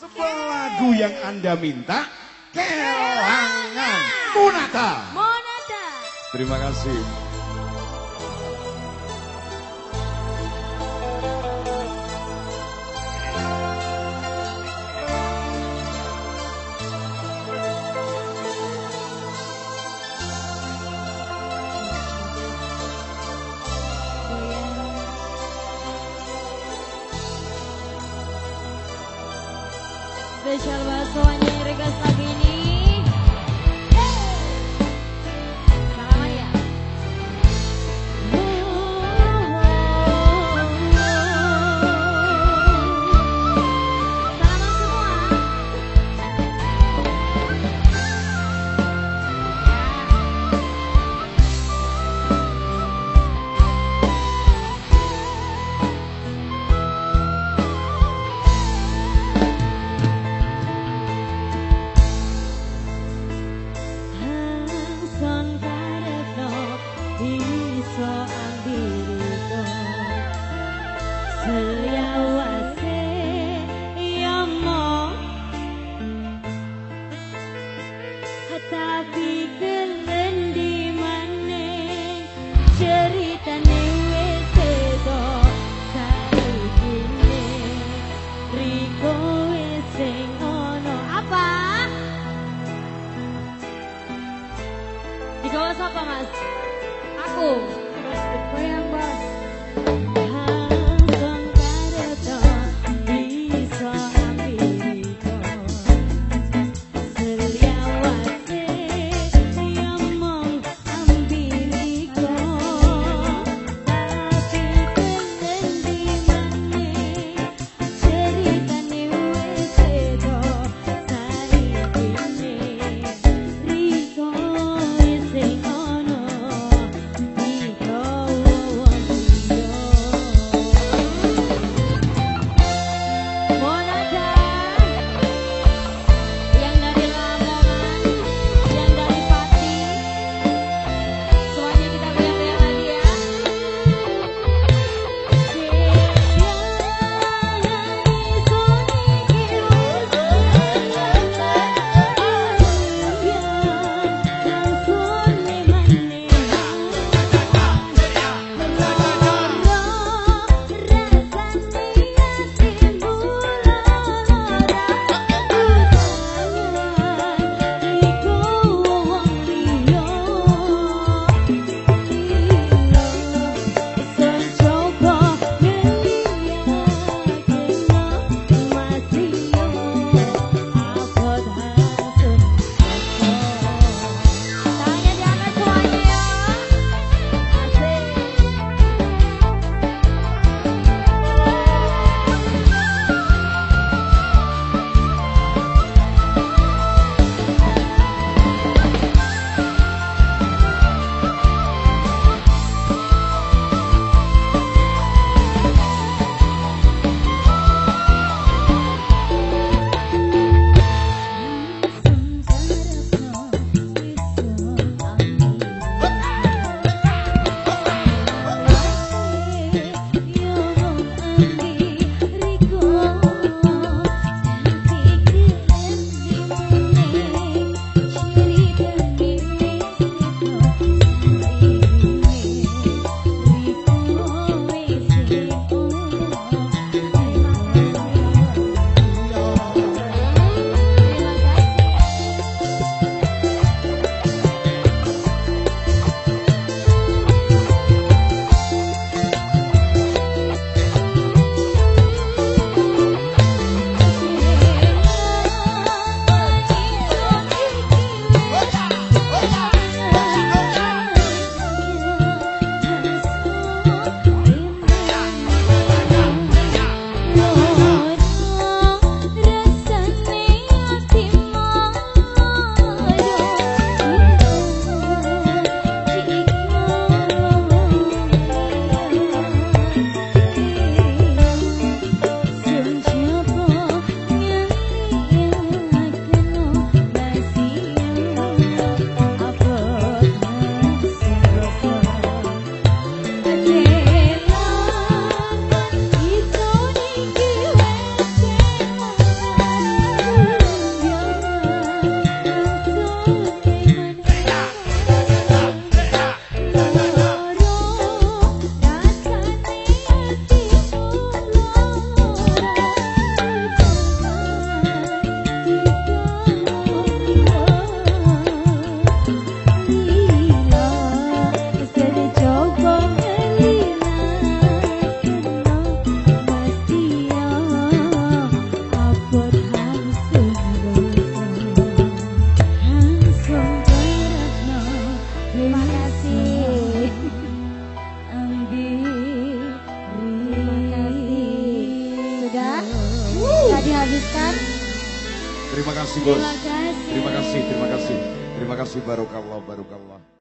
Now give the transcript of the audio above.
Sebuah lagu yang Anda minta Kelangan. Munata Monata Terima kasih. spesial buat semuanya yang regas lagi ini. Ustaz. Terima kasih bos. Terima kasih. Terima kasih, terima kasih. Terima kasih barokallah, barokallah.